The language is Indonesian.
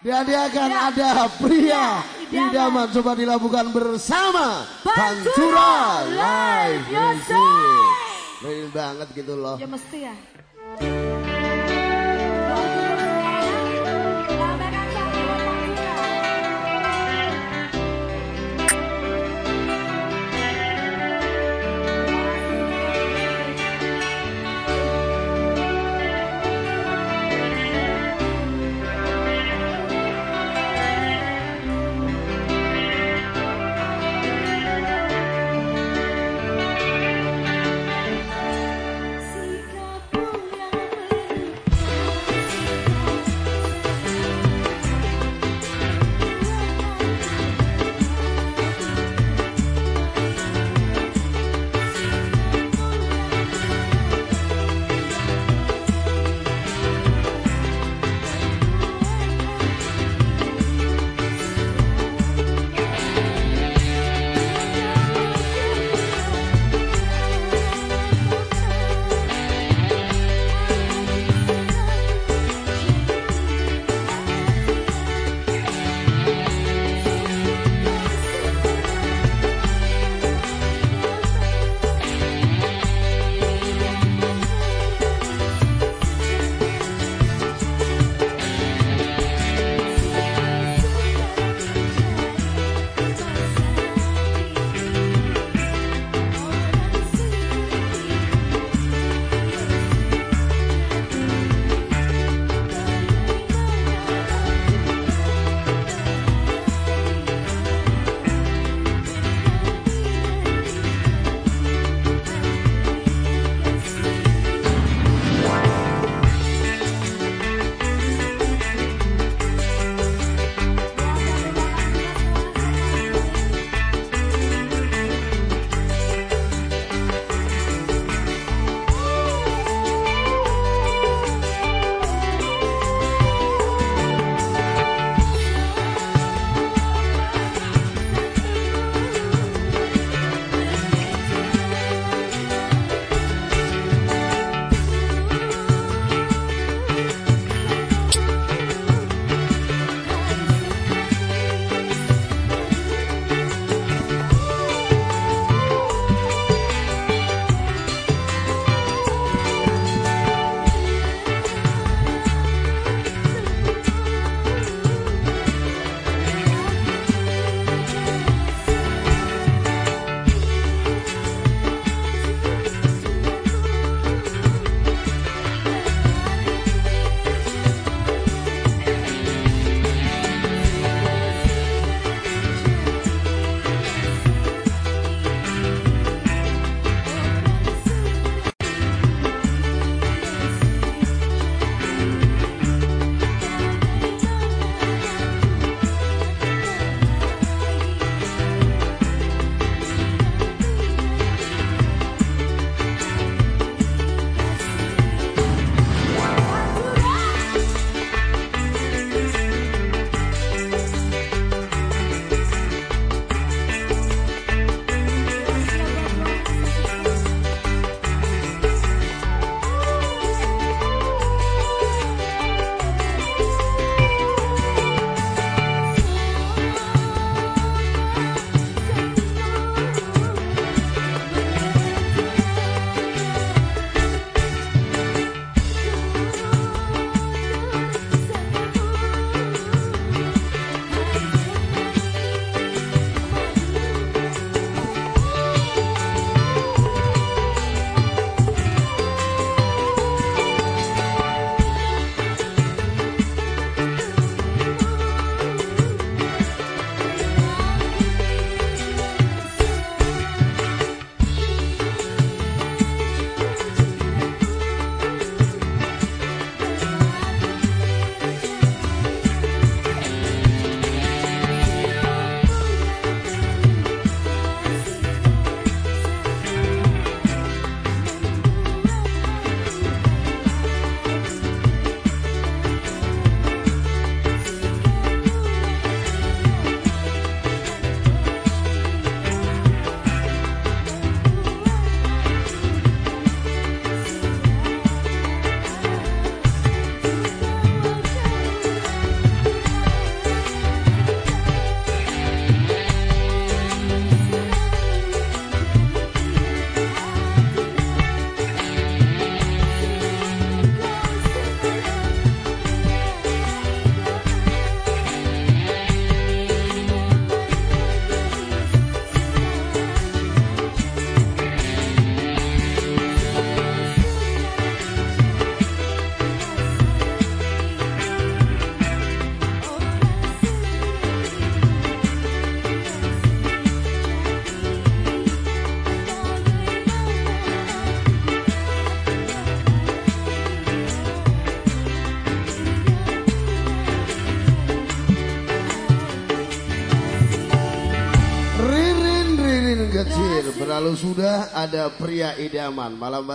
Dihadiahkan ya. ada pria ya, idaman coba dilakukan bersama Pantura Live Music. Keren banget gitu loh. Ya mesti ya. Anjir, berlalu sudah ada pria idaman. Malam